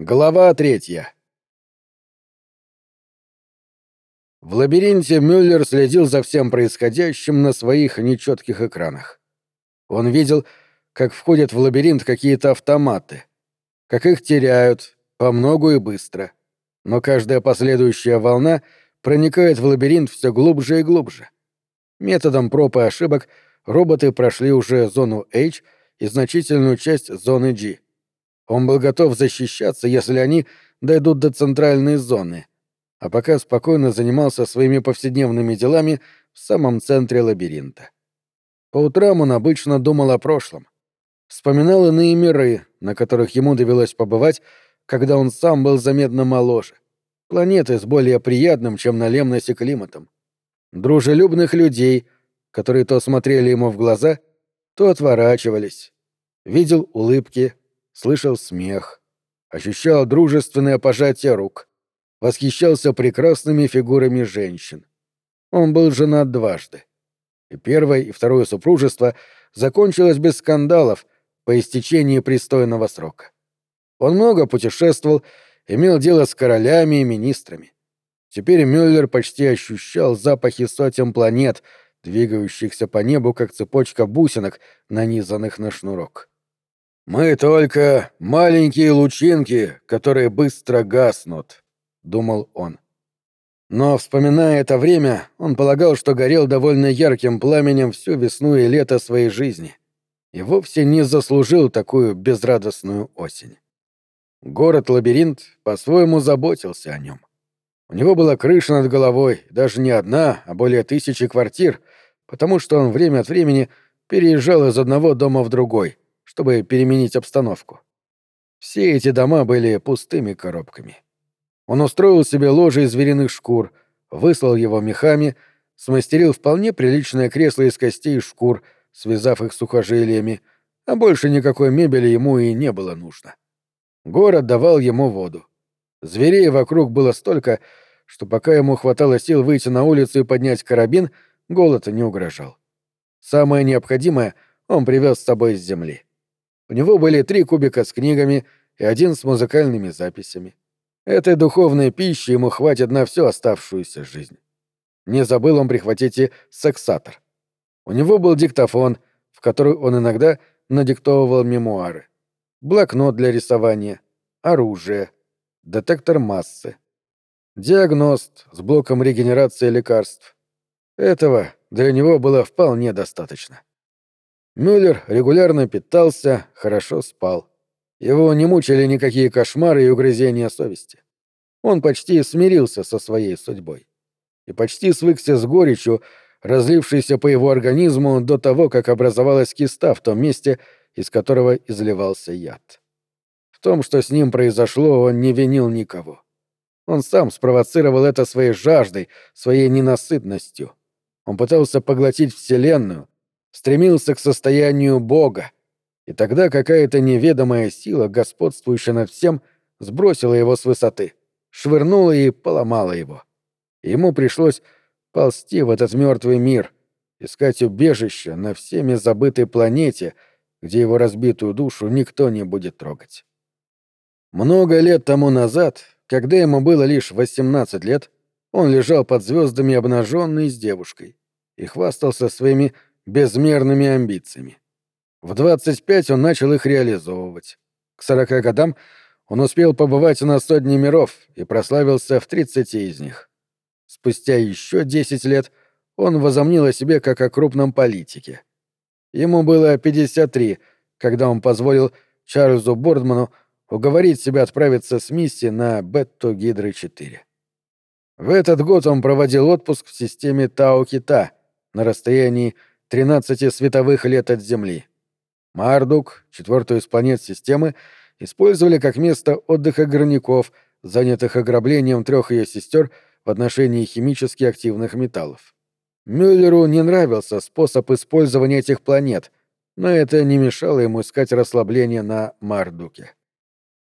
Глава третья. В лабиринте Мюллер следил за всем происходящим на своих нечетких экранах. Он видел, как входят в лабиринт какие-то автоматы, как их теряют, по многу и быстро. Но каждая последующая волна проникает в лабиринт все глубже и глубже. Методом проб и ошибок роботы прошли уже зону H и значительную часть зоны G — он был готов защищаться, если они дойдут до центральной зоны, а пока спокойно занимался своими повседневными делами в самом центре лабиринта. По утрам он обычно думал о прошлом. Вспоминал иные миры, на которых ему довелось побывать, когда он сам был заметно моложе. Планеты с более приятным, чем на Лемносе, климатом. Дружелюбных людей, которые то смотрели ему в глаза, то отворачивались. Видел улыбки, слышал смех, ощущал дружественное пожатие рук, восхищался прекрасными фигурами женщин. Он был женат дважды. И первое, и второе супружество закончилось без скандалов по истечении пристойного срока. Он много путешествовал, имел дело с королями и министрами. Теперь Мюллер почти ощущал запахи сотен планет, двигающихся по небу, как цепочка бусинок, нанизанных на шнурок. «Мы только маленькие лучинки, которые быстро гаснут», — думал он. Но, вспоминая это время, он полагал, что горел довольно ярким пламенем всю весну и лето своей жизни и вовсе не заслужил такую безрадостную осень. Город-лабиринт по-своему заботился о нем. У него была крыша над головой, даже не одна, а более тысячи квартир, потому что он время от времени переезжал из одного дома в другой — чтобы переменить обстановку. Все эти дома были пустыми коробками. Он устроил себе ложе из звериных шкур, выслал его мехами, смастерил вполне приличное кресло из костей и шкур, связав их сухожилиями, а больше никакой мебели ему и не было нужно. Город давал ему воду. Зверей вокруг было столько, что пока ему хватало сил выйти на улицу и поднять карабин, голод не угрожал. Самое необходимое он привез с собой с земли. У него были три кубика с книгами и один с музыкальными записями. Этой духовной пищи ему хватит на всю оставшуюся жизнь. Не забыл он прихватить и сексатор. У него был диктофон, в который он иногда надиктовывал мемуары, блокнот для рисования, оружие, детектор массы, диагност с блоком регенерации лекарств. Этого для него было вполне достаточно. Мюллер регулярно питался, хорошо спал. Его не мучили никакие кошмары и угрызения совести. Он почти смирился со своей судьбой. И почти свыкся с горечью, разлившейся по его организму до того, как образовалась киста в том месте, из которого изливался яд. В том, что с ним произошло, он не винил никого. Он сам спровоцировал это своей жаждой, своей ненасытностью. Он пытался поглотить Вселенную, стремился к состоянию Бога, и тогда какая-то неведомая сила, господствующая над всем, сбросила его с высоты, швырнула и поломала его. ему пришлось ползти в этот мертвый мир, искать убежище на всеми забытой планете, где его разбитую душу никто не будет трогать. Много лет тому назад, когда ему было лишь 18 лет, он лежал под звездами обнаженный с девушкой и хвастался своими безмерными амбициями. В 25 он начал их реализовывать. К 40 годам он успел побывать на сотне миров и прославился в 30 из них. Спустя еще 10 лет он возомнил о себе как о крупном политике. Ему было 53, когда он позволил Чарльзу Бордману уговорить себя отправиться с миссией на Бетту Гидры-4. В этот год он проводил отпуск в системе Тау-Кита на расстоянии 13 световых лет от Земли. Мардук, четвертую из планет системы, использовали как место отдыха горняков, занятых ограблением трех ее сестер в отношении химически активных металлов. Мюллеру не нравился способ использования этих планет, но это не мешало ему искать расслабление на Мардуке.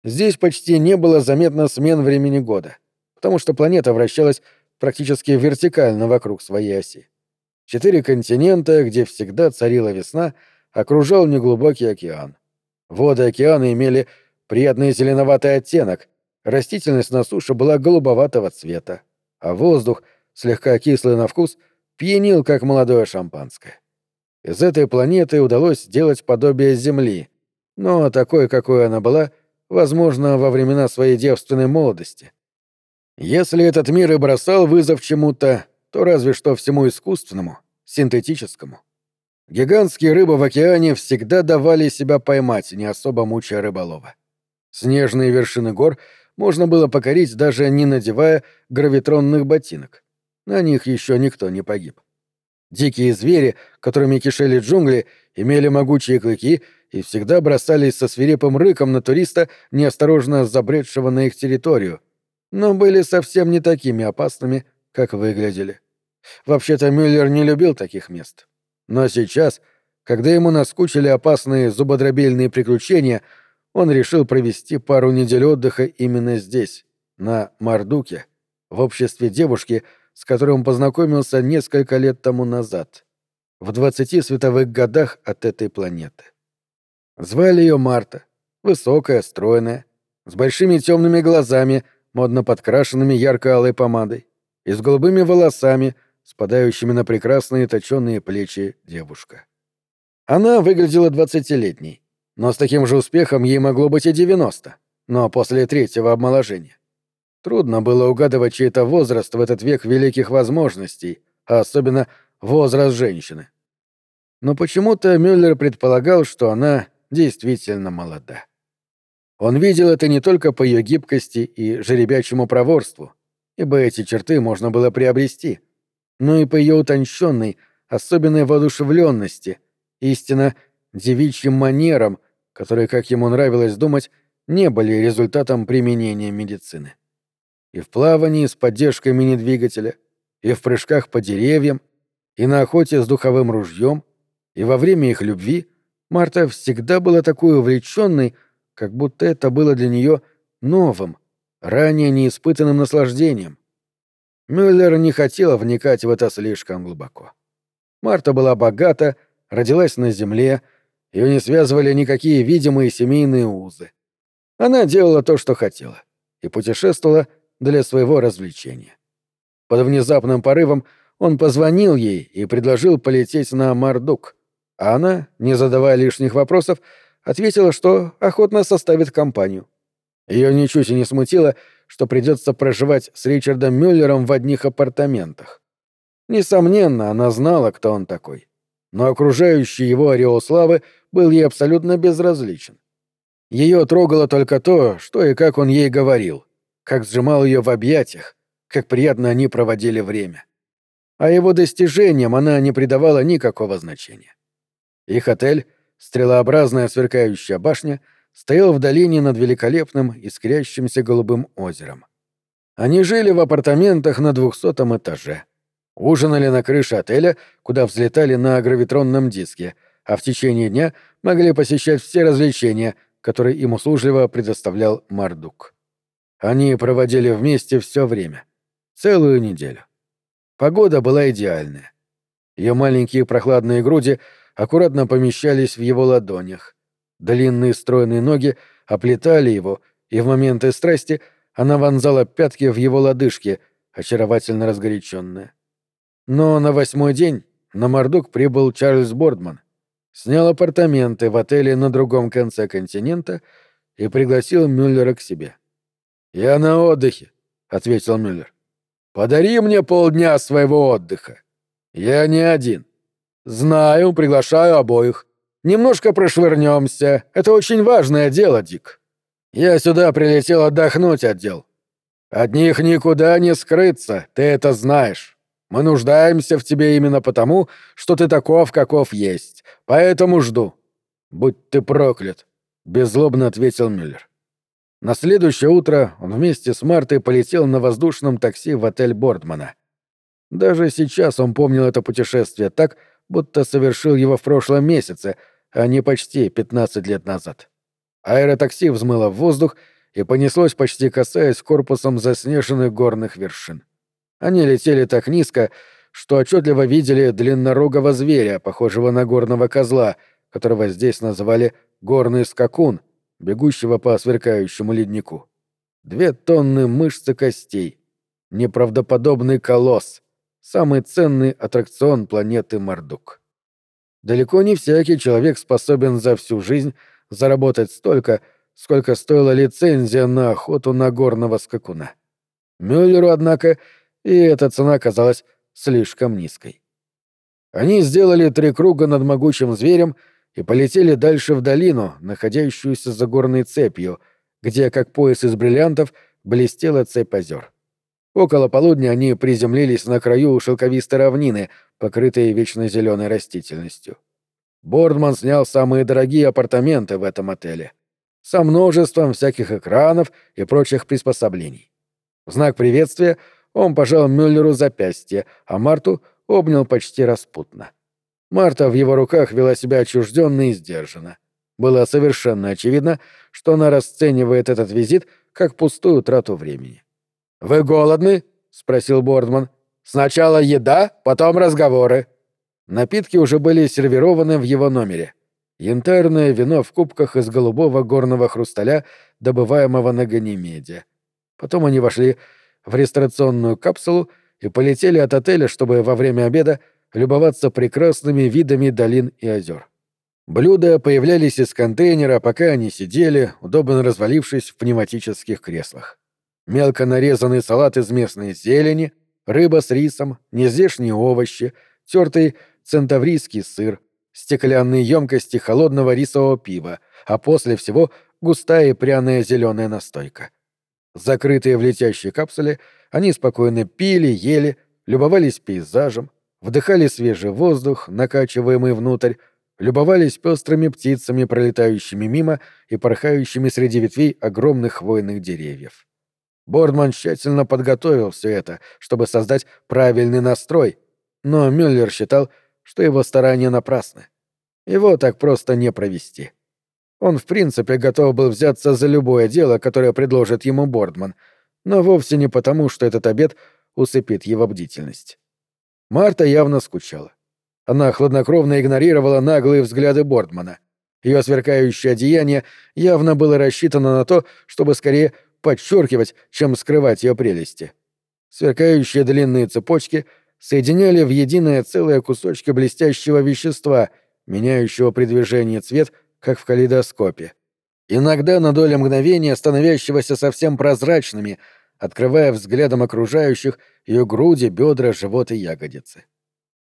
Здесь почти не было заметно смен времени года, потому что планета вращалась практически вертикально вокруг своей оси. Четыре континента, где всегда царила весна, окружал неглубокий океан. Воды океана имели приятный зеленоватый оттенок, растительность на суше была голубоватого цвета, а воздух, слегка кислый на вкус, пьянил, как молодое шампанское. Из этой планеты удалось сделать подобие Земли, но такой, какой она была, возможно, во времена своей девственной молодости. Если этот мир и бросал вызов чему-то, то разве что всему искусственному, синтетическому. Гигантские рыбы в океане всегда давали себя поймать, не особо мучая рыболова. Снежные вершины гор можно было покорить, даже не надевая гравитронных ботинок. На них еще никто не погиб. Дикие звери, которыми кишели джунгли, имели могучие клыки и всегда бросались со свирепым рыком на туриста, неосторожно забредшего на их территорию, но были совсем не такими опасными, как выглядели. Вообще-то Мюллер не любил таких мест. Но сейчас, когда ему наскучили опасные зубодробильные приключения, он решил провести пару недель отдыха именно здесь, на Мардуке, в обществе девушки, с которой он познакомился несколько лет тому назад, в двадцати световых годах от этой планеты. Звали ее Марта, высокая, стройная, с большими темными глазами, модно подкрашенными ярко-алой помадой, и с голубыми волосами, спадающими на прекрасные точенные плечи девушка. Она выглядела двадцатилетней, но с таким же успехом ей могло быть и девяносто, но после третьего обмоложения. Трудно было угадывать чей-то возраст в этот век великих возможностей, а особенно возраст женщины. Но почему-то Мюллер предполагал, что она действительно молода. Он видел это не только по ее гибкости и жеребячему проворству, ибо эти черты можно было приобрести — но и по ее утонченной, особенной воодушевленности, истинно девичьим манерам, которые, как ему нравилось думать, не были результатом применения медицины. И в плавании с поддержкой мини-двигателя, и в прыжках по деревьям, и на охоте с духовым ружьем, и во время их любви Марта всегда была такой увлеченной, как будто это было для нее новым, ранее неиспытанным наслаждением, Мюллер не хотел вникать в это слишком глубоко. Марта была богата, родилась на земле, ее не связывали никакие видимые семейные узы. Она делала то, что хотела, и путешествовала для своего развлечения. Под внезапным порывом он позвонил ей и предложил полететь на Мардук, а она, не задавая лишних вопросов, ответила, что охотно составит компанию. Ее ничуть и не смутило, что придется проживать с Ричардом Мюллером в одних апартаментах. Несомненно, она знала, кто он такой. Но окружающий его ореол славы был ей абсолютно безразличен. Ее трогало только то, что и как он ей говорил, как сжимал ее в объятиях, как приятно они проводили время. А его достижениям она не придавала никакого значения. Их отель, стрелообразная сверкающая башня — стоял в долине над великолепным искрящимся голубым озером. Они жили в апартаментах на двухсотом этаже. Ужинали на крыше отеля, куда взлетали на гравитронном диске, а в течение дня могли посещать все развлечения, которые им услужливо предоставлял Мардук. Они проводили вместе все время. Целую неделю. Погода была идеальная. Ее маленькие прохладные груди аккуратно помещались в его ладонях. Длинные стройные ноги оплетали его, и в моменты страсти она вонзала пятки в его лодыжки, очаровательно разгоряченная. Но на восьмой день на Мордук прибыл Чарльз Бордман, снял апартаменты в отеле на другом конце континента и пригласил Мюллера к себе. «Я на отдыхе», — ответил Мюллер. «Подари мне полдня своего отдыха. Я не один. Знаю, приглашаю обоих. Немножко прошвырнемся. Это очень важное дело, Дик. Я сюда прилетел отдохнуть от дел. От них никуда не скрыться, ты это знаешь. Мы нуждаемся в тебе именно потому, что ты таков, каков есть. Поэтому жду. Будь ты проклят, беззлобно ответил Мюллер. На следующее утро он вместе с Мартой полетел на воздушном такси в отель Бордмана. Даже сейчас он помнил это путешествие так, будто совершил его в прошлом месяце — а не почти 15 лет назад. Аэротакси взмыло в воздух и понеслось почти касаясь корпусом заснеженных горных вершин. Они летели так низко, что отчетливо видели длиннорогого зверя, похожего на горного козла, которого здесь называли «горный скакун», бегущего по сверкающему леднику. Две тонны мышц и костей. Неправдоподобный колосс. Самый ценный аттракцион планеты Мардук. Далеко не всякий человек способен за всю жизнь заработать столько, сколько стоила лицензия на охоту на горного скакуна. Мюллеру, однако, и эта цена казалась слишком низкой. Они сделали три круга над могучим зверем и полетели дальше в долину, находящуюся за горной цепью, где, как пояс из бриллиантов, блестела цепь озер. Около полудня они приземлились на краю шелковистой равнины, покрытой вечно зеленой растительностью. Бордман снял самые дорогие апартаменты в этом отеле, со множеством всяких экранов и прочих приспособлений. В знак приветствия он пожал Мюллеру запястье, а Марту обнял почти распутно. Марта в его руках вела себя отчужденно и сдержанно. Было совершенно очевидно, что она расценивает этот визит как пустую трату времени. «Вы голодны?» — спросил Бордман. «Сначала еда, потом разговоры». Напитки уже были сервированы в его номере. Янтарное вино в кубках из голубого горного хрусталя, добываемого на Ганимеде. Потом они вошли в ресторационную капсулу и полетели от отеля, чтобы во время обеда любоваться прекрасными видами долин и озер. Блюда появлялись из контейнера, пока они сидели, удобно развалившись в пневматических креслах. Мелко нарезанный салат из местной зелени, рыба с рисом, нездешние овощи, тертый центаврийский сыр, стеклянные емкости холодного рисового пива, а после всего густая и пряная зеленая настойка. Закрытые в летящей капсуле, они спокойно пили, ели, любовались пейзажем, вдыхали свежий воздух, накачиваемый внутрь, любовались пестрыми птицами, пролетающими мимо и порхающими среди ветвей огромных хвойных деревьев. Бордман тщательно подготовил все это, чтобы создать правильный настрой, но Мюллер считал, что его старания напрасны. Его так просто не провести. Он, в принципе, готов был взяться за любое дело, которое предложит ему Бордман, но вовсе не потому, что этот обед усыпит его бдительность. Марта явно скучала. Она хладнокровно игнорировала наглые взгляды Бордмана. Ее сверкающее одеяние явно было рассчитано на то, чтобы скорее подчеркивать, чем скрывать ее прелести. Сверкающие длинные цепочки соединяли в единое целое кусочки блестящего вещества, меняющего при движении цвет как в калейдоскопе. Иногда на долю мгновения становящегося совсем прозрачными, открывая взглядом окружающих ее груди, бедра, живот и ягодицы.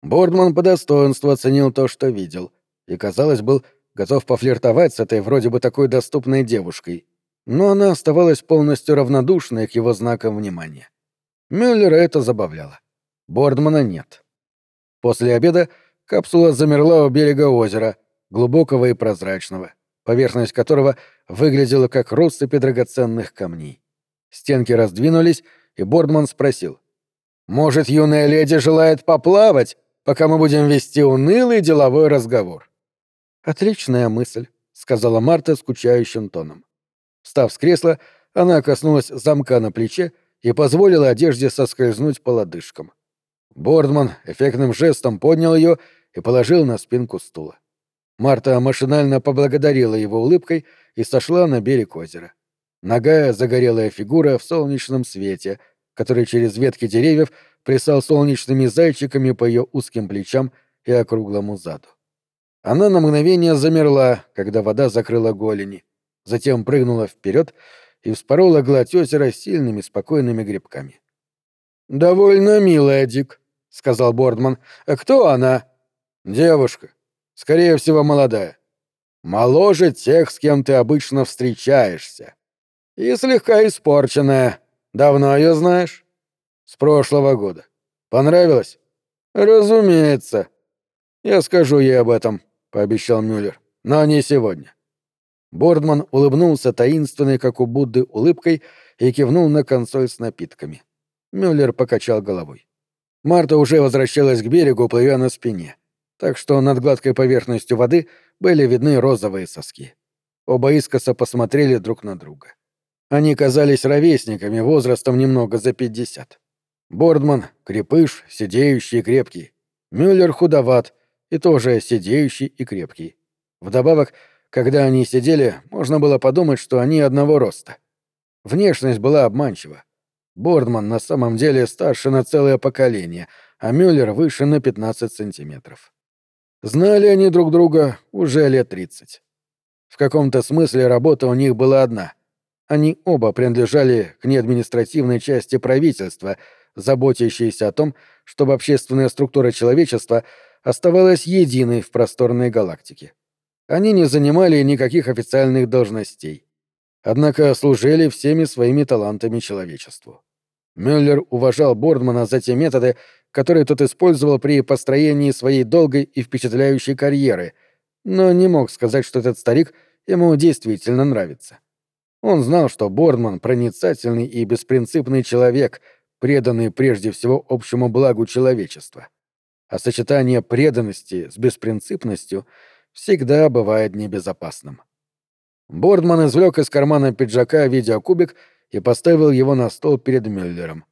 Бордман по достоинству оценил то, что видел, и, казалось, был готов пофлиртовать с этой вроде бы такой доступной девушкой, но она оставалась полностью равнодушной к его знакам внимания. Мюллера это забавляло. Бордмана нет. После обеда капсула замерла у берега озера, глубокого и прозрачного, поверхность которого выглядела как россыпи драгоценных камней. Стенки раздвинулись, и Бордман спросил. «Может, юная леди желает поплавать, пока мы будем вести унылый деловой разговор?» «Отличная мысль», — сказала Марта скучающим тоном. Встав с кресла, она коснулась замка на плече и позволила одежде соскользнуть по лодыжкам. Бордман эффектным жестом поднял ее и положил на спинку стула. Марта машинально поблагодарила его улыбкой и сошла на берег озера. Ногая загорелая фигура в солнечном свете, который через ветки деревьев плясал солнечными зайчиками по ее узким плечам и округлому заду. Она на мгновение замерла, когда вода закрыла голени, затем прыгнула вперед и вспорола гладь озера сильными спокойными грибками. «Довольно милая, Дик», — сказал Бордман. «Кто она?» «Девушка. Скорее всего, молодая. Моложе тех, с кем ты обычно встречаешься. И слегка испорченная. Давно ее знаешь? С прошлого года. Понравилось? Разумеется. Я скажу ей об этом, пообещал Мюллер. Но не сегодня. Бордман улыбнулся таинственной, как у Будды, улыбкой и кивнул на консоль с напитками. Мюллер покачал головой. Марта уже возвращалась к берегу, плывя на спине так что над гладкой поверхностью воды были видны розовые соски. Оба искоса посмотрели друг на друга. Они казались ровесниками, возрастом немного за пятьдесят. Бордман — крепыш, сидеющий и крепкий. Мюллер худоват и тоже сидеющий и крепкий. Вдобавок, Когда они сидели, можно было подумать, что они одного роста. Внешность была обманчива. Бордман на самом деле старше на целое поколение, а Мюллер выше на 15 сантиметров. Знали они друг друга уже лет 30. В каком-то смысле работа у них была одна. Они оба принадлежали к неадминистративной части правительства, заботящейся о том, чтобы общественная структура человечества оставалась единой в просторной галактике. Они не занимали никаких официальных должностей однако служили всеми своими талантами человечеству. Мюллер уважал Бордмана за те методы, которые тот использовал при построении своей долгой и впечатляющей карьеры, но не мог сказать, что этот старик ему действительно нравится. Он знал, что Бордман — проницательный и беспринципный человек, преданный прежде всего общему благу человечества. А сочетание преданности с беспринципностью всегда бывает небезопасным. Бордман извлек из кармана пиджака видеокубик и поставил его на стол перед Мюллером.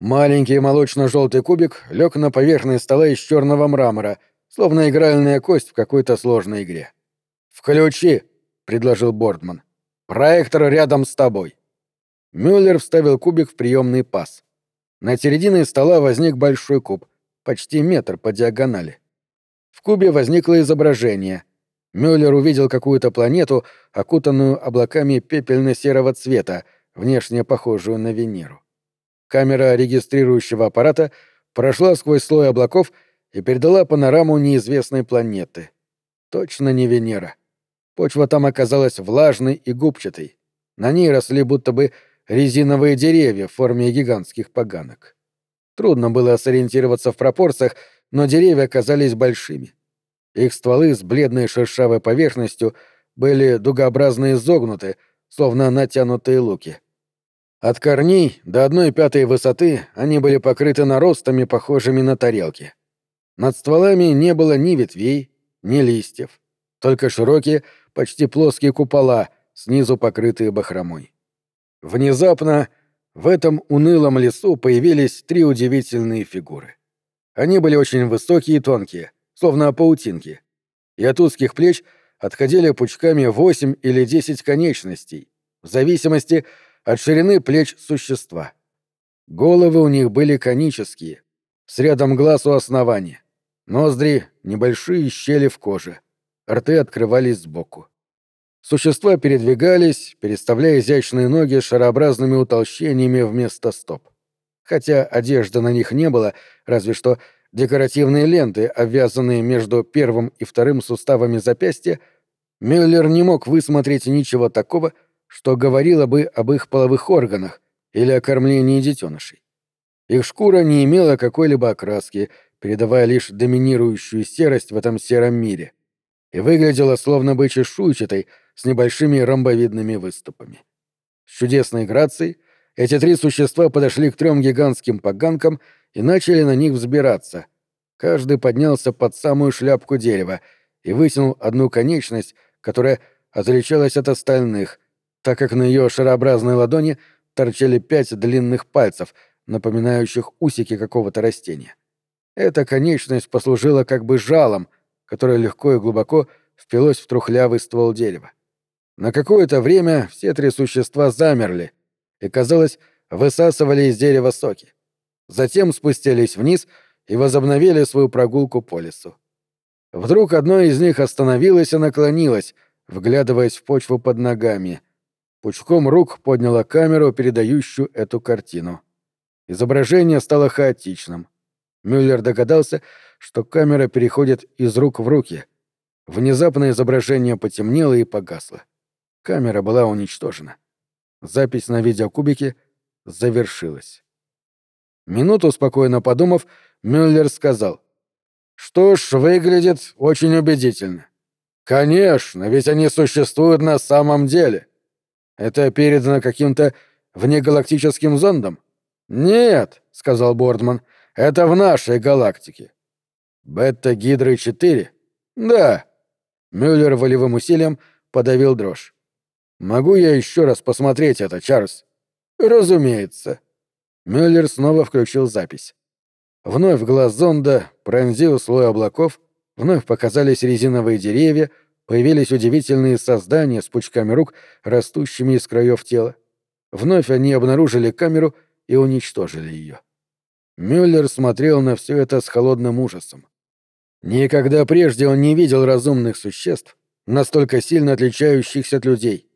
Маленький молочно-желтый кубик лег на поверхность стола из черного мрамора, словно игральная кость в какой-то сложной игре. «Включи!» — предложил Бордман. «Проектор рядом с тобой». Мюллер вставил кубик в приемный паз. На середине стола возник большой куб, почти метр по диагонали. В кубе возникло изображение, Мюллер увидел какую-то планету, окутанную облаками пепельно-серого цвета, внешне похожую на Венеру. Камера регистрирующего аппарата прошла сквозь слой облаков и передала панораму неизвестной планеты. Точно не Венера. Почва там оказалась влажной и губчатой. На ней росли будто бы резиновые деревья в форме гигантских поганок. Трудно было сориентироваться в пропорциях, но деревья оказались большими. Их стволы с бледной шершавой поверхностью были дугообразно изогнуты, словно натянутые луки. От корней до одной пятой высоты они были покрыты наростами, похожими на тарелки. Над стволами не было ни ветвей, ни листьев, только широкие, почти плоские купола, снизу покрытые бахромой. Внезапно в этом унылом лесу появились три удивительные фигуры. Они были очень высокие и тонкие, словно паутинки, и от узких плеч отходили пучками восемь или десять конечностей, в зависимости от ширины плеч существа. Головы у них были конические, с рядом глаз у основания, ноздри — небольшие щели в коже, рты открывались сбоку. Существа передвигались, переставляя изящные ноги шарообразными утолщениями вместо стоп. Хотя одежды на них не было, разве что декоративные ленты, обвязанные между первым и вторым суставами запястья, Мюллер не мог высмотреть ничего такого, что говорило бы об их половых органах или о кормлении детенышей. Их шкура не имела какой-либо окраски, передавая лишь доминирующую серость в этом сером мире, и выглядела словно бы чешуйчатой с небольшими ромбовидными выступами. С чудесной грацией эти три существа подошли к трем гигантским поганкам и начали на них взбираться. Каждый поднялся под самую шляпку дерева и вытянул одну конечность, которая отличалась от остальных, так как на ее шарообразной ладони торчали пять длинных пальцев, напоминающих усики какого-то растения. Эта конечность послужила как бы жалом, которое легко и глубоко впилось в трухлявый ствол дерева. На какое-то время все три существа замерли и, казалось, высасывали из дерева соки затем спустились вниз и возобновили свою прогулку по лесу. Вдруг одно из них остановилось и наклонилось, вглядываясь в почву под ногами. Пучком рук подняла камеру, передающую эту картину. Изображение стало хаотичным. Мюллер догадался, что камера переходит из рук в руки. Внезапно изображение потемнело и погасло. Камера была уничтожена. Запись на видеокубике завершилась. Минуту спокойно подумав, Мюллер сказал. «Что ж, выглядит очень убедительно. Конечно, ведь они существуют на самом деле. Это передано каким-то внегалактическим зондом?» «Нет», — сказал Бордман, — «это в нашей галактике». «Бета-гидры-4?» «Да». Мюллер волевым усилием подавил дрожь. «Могу я еще раз посмотреть это, Чарльз?» «Разумеется». Мюллер снова включил запись. Вновь глаз зонда пронзил слой облаков, вновь показались резиновые деревья, появились удивительные создания с пучками рук, растущими из краев тела. Вновь они обнаружили камеру и уничтожили ее. Мюллер смотрел на все это с холодным ужасом. Никогда прежде он не видел разумных существ, настолько сильно отличающихся от людей,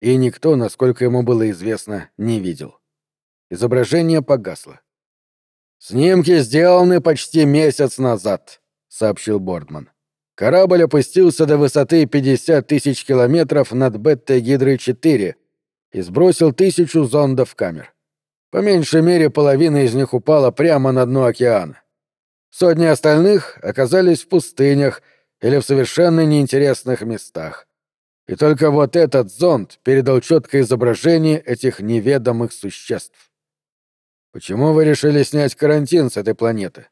и никто, насколько ему было известно, не видел. Изображение погасло. «Снимки сделаны почти месяц назад», — сообщил Бордман. Корабль опустился до высоты 50 тысяч километров над Бетта-Гидрой-4 и сбросил тысячу зондов камер. По меньшей мере половина из них упала прямо на дно океана. Сотни остальных оказались в пустынях или в совершенно неинтересных местах. И только вот этот зонд передал четкое изображение этих неведомых существ. Почему вы решили снять карантин с этой планеты?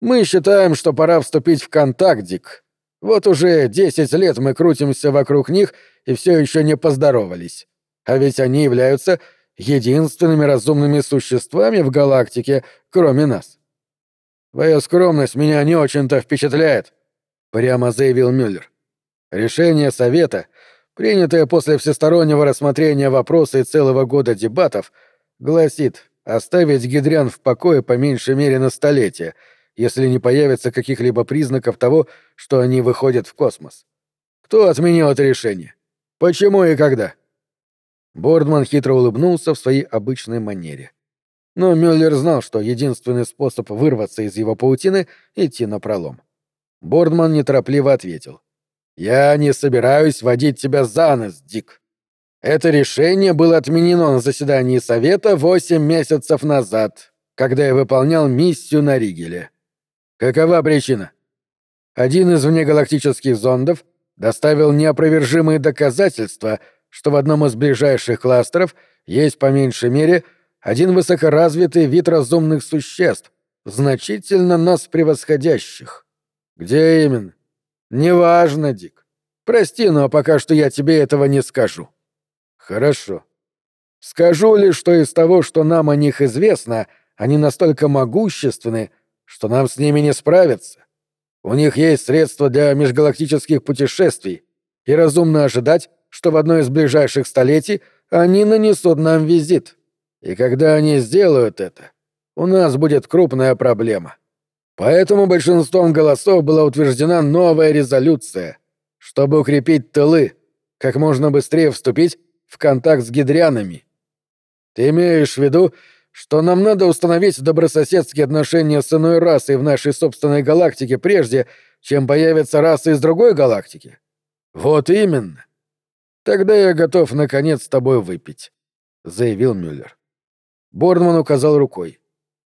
Мы считаем, что пора вступить в контакт, Дик. Вот уже десять лет мы крутимся вокруг них и все еще не поздоровались. А ведь они являются единственными разумными существами в галактике, кроме нас. Твоя скромность меня не очень-то впечатляет, прямо заявил Мюллер. Решение совета, принятое после всестороннего рассмотрения вопроса и целого года дебатов, гласит оставить гидрян в покое по меньшей мере на столетие, если не появится каких-либо признаков того, что они выходят в космос. Кто отменил это решение? Почему и когда? Бордман хитро улыбнулся в своей обычной манере. Но Мюллер знал, что единственный способ вырваться из его паутины — идти на пролом. Бордман неторопливо ответил. «Я не собираюсь водить тебя за нос, Дик. Это решение было отменено на заседании Совета восемь месяцев назад, когда я выполнял миссию на Ригеле. Какова причина? Один из внегалактических зондов доставил неопровержимые доказательства — что в одном из ближайших кластеров есть по меньшей мере один высокоразвитый вид разумных существ, значительно нас превосходящих. Где именно? Неважно, Дик. Прости, но пока что я тебе этого не скажу. Хорошо. Скажу лишь, что из того, что нам о них известно, они настолько могущественны, что нам с ними не справиться. У них есть средства для межгалактических путешествий, и разумно ожидать, что в одно из ближайших столетий они нанесут нам визит. И когда они сделают это, у нас будет крупная проблема. Поэтому большинством голосов была утверждена новая резолюция, чтобы укрепить тылы, как можно быстрее вступить в контакт с гидрянами. Ты имеешь в виду, что нам надо установить добрососедские отношения с иной расой в нашей собственной галактике прежде, чем появятся расы из другой галактики? Вот именно. «Тогда я готов, наконец, с тобой выпить», — заявил Мюллер. Борнман указал рукой.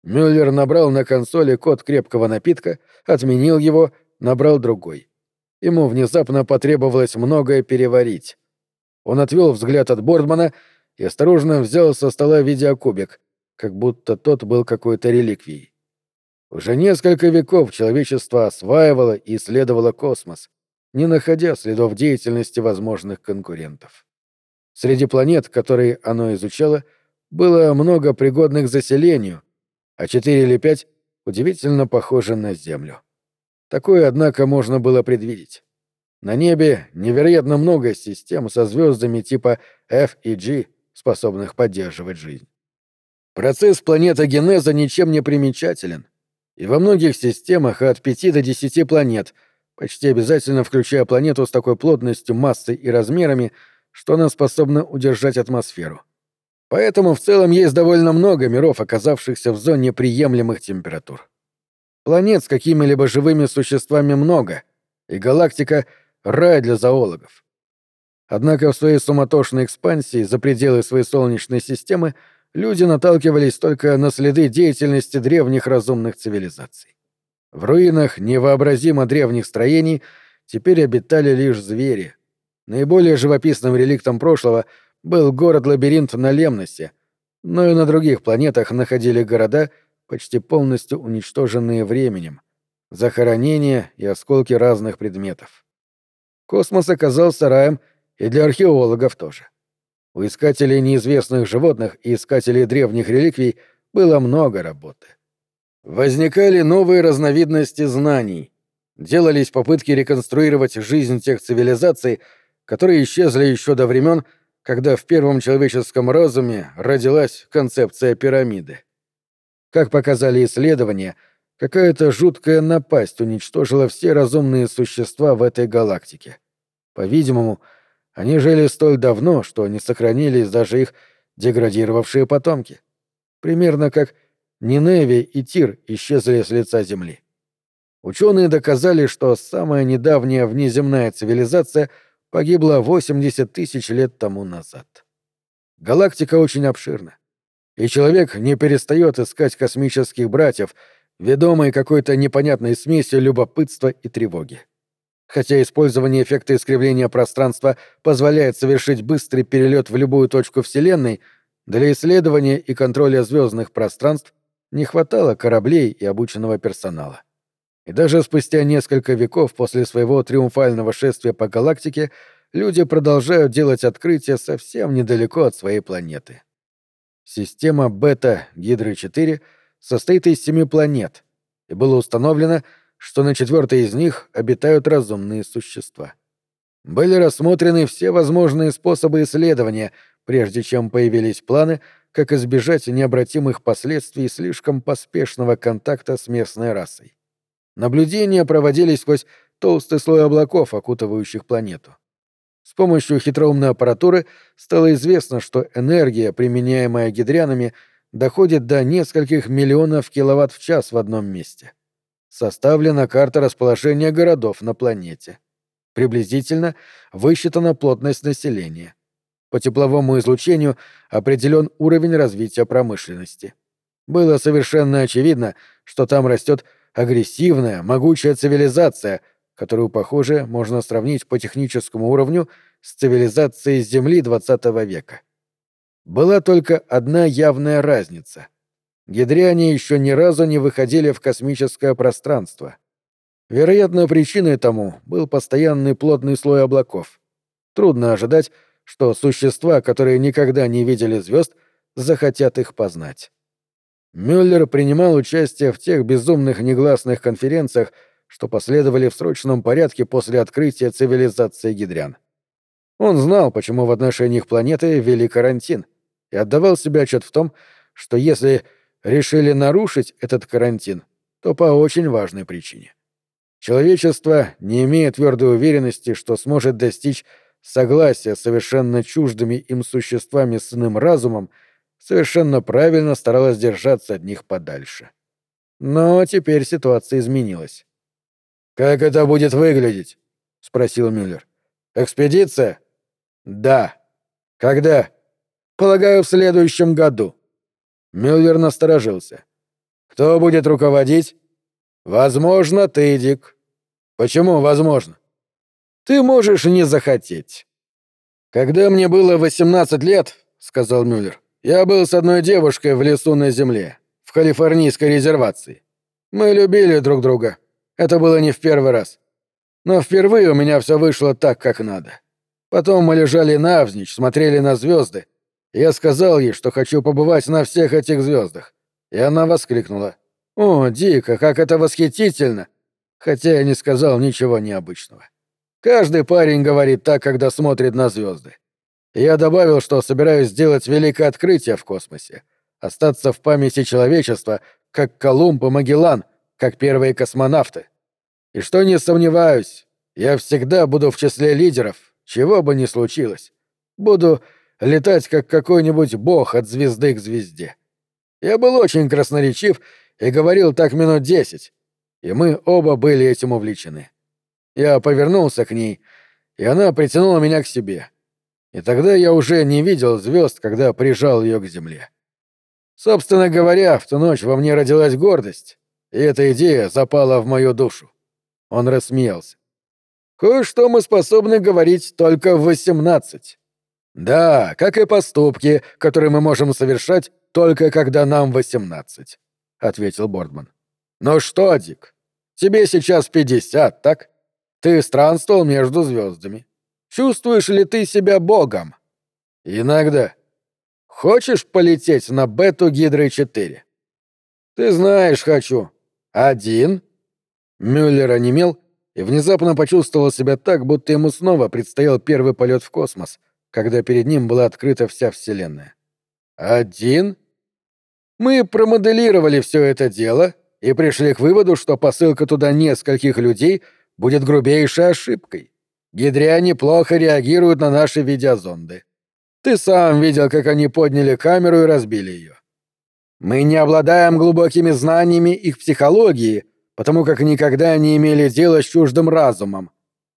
Мюллер набрал на консоли код крепкого напитка, отменил его, набрал другой. Ему внезапно потребовалось многое переварить. Он отвел взгляд от Бордмана и осторожно взял со стола видеокубик, как будто тот был какой-то реликвией. Уже несколько веков человечество осваивало и исследовало космос, не находя следов деятельности возможных конкурентов. Среди планет, которые оно изучало, было много пригодных заселению, а четыре или пять удивительно похожи на Землю. Такое, однако, можно было предвидеть. На небе невероятно много систем со звездами типа F и G, способных поддерживать жизнь. Процесс планетогенеза ничем не примечателен, и во многих системах от пяти до десяти планет — почти обязательно включая планету с такой плотностью, массой и размерами, что она способна удержать атмосферу. Поэтому в целом есть довольно много миров, оказавшихся в зоне приемлемых температур. Планет с какими-либо живыми существами много, и галактика — рай для зоологов. Однако в своей суматошной экспансии за пределы своей Солнечной системы люди наталкивались только на следы деятельности древних разумных цивилизаций. В руинах невообразимо древних строений теперь обитали лишь звери. Наиболее живописным реликтом прошлого был город-лабиринт на Лемносе, но и на других планетах находили города, почти полностью уничтоженные временем, захоронения и осколки разных предметов. Космос оказался раем и для археологов тоже. У искателей неизвестных животных и искателей древних реликвий было много работы возникали новые разновидности знаний, делались попытки реконструировать жизнь тех цивилизаций, которые исчезли еще до времен, когда в первом человеческом разуме родилась концепция пирамиды. Как показали исследования, какая-то жуткая напасть уничтожила все разумные существа в этой галактике. По-видимому, они жили столь давно, что не сохранились даже их деградировавшие потомки. Примерно как Ниневия и Тир исчезли с лица Земли. Ученые доказали, что самая недавняя внеземная цивилизация погибла 80 тысяч лет тому назад. Галактика очень обширна, и человек не перестает искать космических братьев, ведомый какой-то непонятной смесью любопытства и тревоги. Хотя использование эффекта искривления пространства позволяет совершить быстрый перелет в любую точку Вселенной, для исследования и контроля звездных пространств не хватало кораблей и обученного персонала. И даже спустя несколько веков после своего триумфального шествия по галактике люди продолжают делать открытия совсем недалеко от своей планеты. Система Бета-Гидры-4 состоит из семи планет, и было установлено, что на четвертой из них обитают разумные существа. Были рассмотрены все возможные способы исследования, прежде чем появились планы, как избежать необратимых последствий слишком поспешного контакта с местной расой. Наблюдения проводились сквозь толстый слой облаков, окутывающих планету. С помощью хитроумной аппаратуры стало известно, что энергия, применяемая гидрянами, доходит до нескольких миллионов киловатт в час в одном месте. Составлена карта расположения городов на планете. Приблизительно высчитана плотность населения. По тепловому излучению определен уровень развития промышленности. Было совершенно очевидно, что там растет агрессивная, могучая цивилизация, которую, похоже, можно сравнить по техническому уровню с цивилизацией Земли XX века. Была только одна явная разница. Гидриане еще ни разу не выходили в космическое пространство. Вероятно, причиной тому был постоянный плотный слой облаков. Трудно ожидать, что существа, которые никогда не видели звезд, захотят их познать. Мюллер принимал участие в тех безумных негласных конференциях, что последовали в срочном порядке после открытия цивилизации гидрян. Он знал, почему в отношении их планеты ввели карантин, и отдавал себе отчет в том, что если решили нарушить этот карантин, то по очень важной причине. Человечество, не имея твердой уверенности, что сможет достичь согласия с совершенно чуждыми им существами с иным разумом, совершенно правильно старалась держаться от них подальше. Но теперь ситуация изменилась. «Как это будет выглядеть?» — спросил Мюллер. «Экспедиция?» «Да». «Когда?» «Полагаю, в следующем году». Мюллер насторожился. «Кто будет руководить?» «Возможно, ты, Дик». «Почему возможно?» «Ты можешь не захотеть». «Когда мне было 18 лет», — сказал Мюллер, я был с одной девушкой в лесу на земле, в калифорнийской резервации. Мы любили друг друга. Это было не в первый раз. Но впервые у меня все вышло так, как надо. Потом мы лежали навзничь, смотрели на звезды. Я сказал ей, что хочу побывать на всех этих звездах. И она воскликнула. «О, дико, как это восхитительно!» Хотя я не сказал ничего необычного. Каждый парень говорит так, когда смотрит на звезды я добавил, что собираюсь сделать великое открытие в космосе, остаться в памяти человечества, как Колумб и Магеллан, как первые космонавты. И что не сомневаюсь, я всегда буду в числе лидеров, чего бы ни случилось. Буду летать как какой-нибудь бог от звезды к звезде. Я был очень красноречив и говорил так минут десять, и мы оба были этим увлечены. Я повернулся к ней, и она притянула меня к себе. И тогда я уже не видел звезд, когда прижал ее к земле. Собственно говоря, в ту ночь во мне родилась гордость, и эта идея запала в мою душу. Он рассмеялся. Кое-что мы способны говорить только в восемнадцать. Да, как и поступки, которые мы можем совершать только когда нам восемнадцать, ответил Бордман. Ну что, Дик, тебе сейчас пятьдесят, так? Ты странствовал между звездами. Чувствуешь ли ты себя богом? Иногда. Хочешь полететь на Бету Гидры 4? Ты знаешь, хочу. Один? Мюллер онемел и внезапно почувствовал себя так, будто ему снова предстоял первый полет в космос, когда перед ним была открыта вся Вселенная. «Один?» Мы промоделировали все это дело и пришли к выводу, что посылка туда нескольких людей будет грубейшей ошибкой. Гидряне плохо реагируют на наши видеозонды. Ты сам видел, как они подняли камеру и разбили ее. Мы не обладаем глубокими знаниями их психологии, потому как никогда не имели дела с чуждым разумом.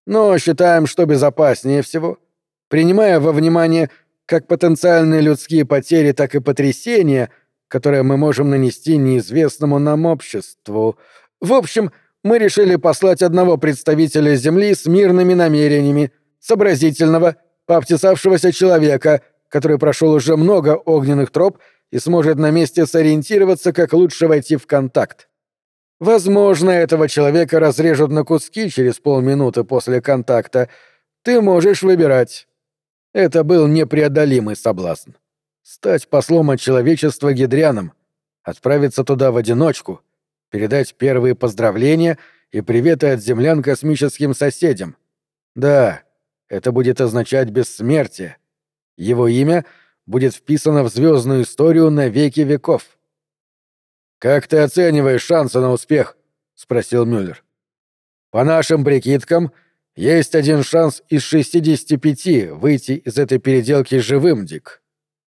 Но считаем, что безопаснее всего, принимая во внимание как потенциальные людские потери, так и потрясения, которые мы можем нанести неизвестному нам обществу. В общем, мы решили послать одного представителя Земли с мирными намерениями, сообразительного, пообтесавшегося человека, который прошел уже много огненных троп и сможет на месте сориентироваться, как лучше войти в контакт. Возможно, этого человека разрежут на куски через полминуты после контакта. Ты можешь выбирать. Это был непреодолимый соблазн. Стать послом от человечества гидрянам, отправиться туда в одиночку, передать первые поздравления и приветы от землян космическим соседям. Да, это будет означать бессмертие. Его имя будет вписано в звездную историю на веки веков. «Как ты оцениваешь шансы на успех?» — спросил Мюллер. «По нашим прикидкам, есть один шанс из 65 выйти из этой переделки живым, Дик.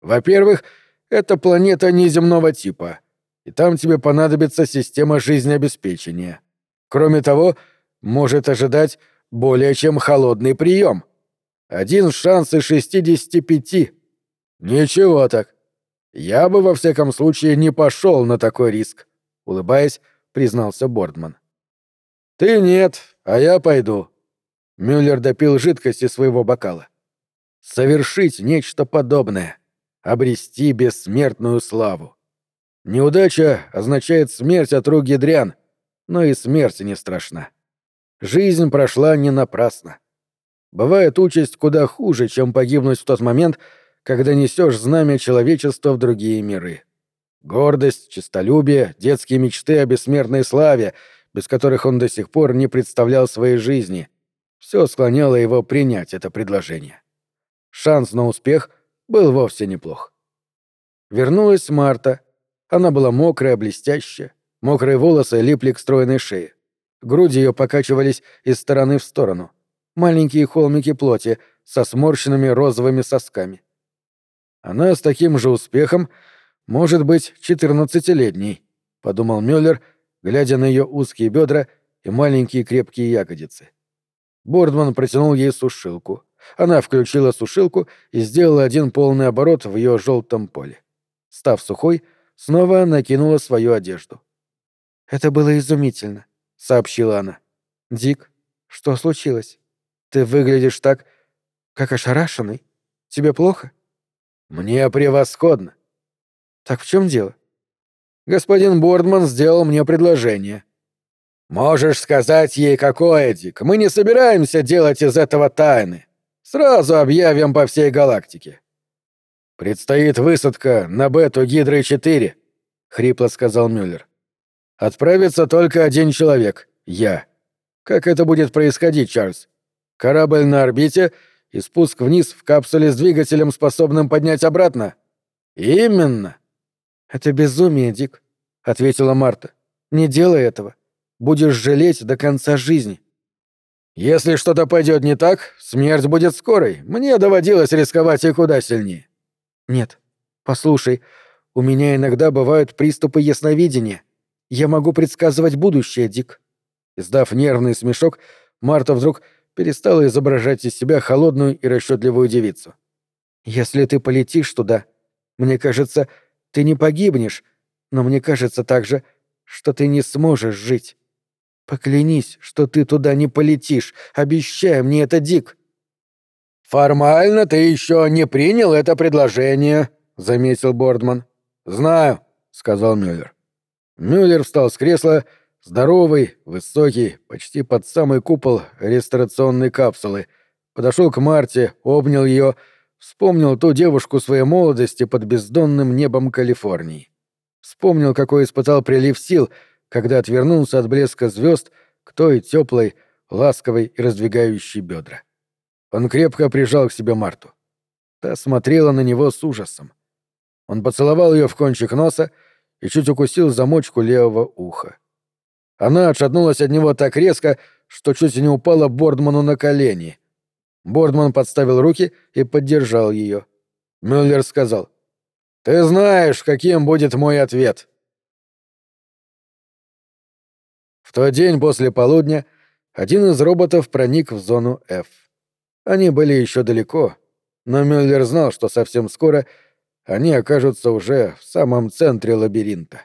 Во-первых, это планета неземного типа, и там тебе понадобится система жизнеобеспечения. Кроме того, может ожидать более чем холодный прием. Один шанс из 65. Ничего так. «Я бы во всяком случае не пошел на такой риск», — улыбаясь, признался Бордман. «Ты нет, а я пойду». Мюллер допил жидкость из своего бокала. «Совершить нечто подобное. Обрести бессмертную славу. Неудача означает смерть от рук ядрян, но и смерть не страшна. Жизнь прошла не напрасно. Бывает участь куда хуже, чем погибнуть в тот момент, когда несешь знамя человечества в другие миры. Гордость, честолюбие, детские мечты о бессмертной славе, без которых он до сих пор не представлял своей жизни. Все склоняло его принять это предложение. Шанс на успех был вовсе неплох. Вернулась Марта. Она была мокрая, блестящая. Мокрые волосы липли к стройной шее. Груди ее покачивались из стороны в сторону. Маленькие холмики плоти со сморщенными розовыми сосками. Она с таким же успехом может быть четырнадцатилетней, подумал Мюллер, глядя на ее узкие бедра и маленькие крепкие ягодицы. Бордман протянул ей сушилку. Она включила сушилку и сделала один полный оборот в ее желтом поле. Став сухой, снова накинула свою одежду. «Это было изумительно», — сообщила она. «Дик, что случилось? Ты выглядишь так, как ошарашенный. Тебе плохо?» Мне превосходно. Так в чем дело? Господин Бордман сделал мне предложение. Можешь сказать ей, какое, Дик. Мы не собираемся делать из этого тайны. Сразу объявим по всей галактике. Предстоит высадка на Бету Гидры-4, хрипло сказал Мюллер. Отправится только один человек — я. Как это будет происходить, Чарльз? Корабль на орбите — и спуск вниз в капсуле с двигателем, способным поднять обратно? Именно. Это безумие, Дик, ответила Марта. Не делай этого. Будешь жалеть до конца жизни. Если что-то пойдет не так, смерть будет скорой. Мне доводилось рисковать и куда сильнее. Нет. Послушай, у меня иногда бывают приступы ясновидения. Я могу предсказывать будущее, Дик. Издав нервный смешок, Марта вдруг перестала изображать из себя холодную и расчетливую девицу. «Если ты полетишь туда, мне кажется, ты не погибнешь, но мне кажется также, что ты не сможешь жить. Поклянись, что ты туда не полетишь. Обещай мне это, Дик». «Формально ты еще не принял это предложение», — заметил Бордман. «Знаю», — сказал Мюллер. Мюллер встал с кресла Здоровый, высокий, почти под самый купол ресторационной капсулы. Подошел к Марте, обнял ее, вспомнил ту девушку своей молодости под бездонным небом Калифорнии. Вспомнил, какой испытал прилив сил, когда отвернулся от блеска звезд к той теплой, ласковой и раздвигающей бедра. Он крепко прижал к себе Марту. Та смотрела на него с ужасом. Он поцеловал ее в кончик носа и чуть укусил замочку левого уха. Она отшатнулась от него так резко, что чуть не упала Бордману на колени. Бордман подставил руки и поддержал ее. Мюллер сказал, «Ты знаешь, каким будет мой ответ». В тот день после полудня один из роботов проник в зону F. Они были еще далеко, но Мюллер знал, что совсем скоро они окажутся уже в самом центре лабиринта.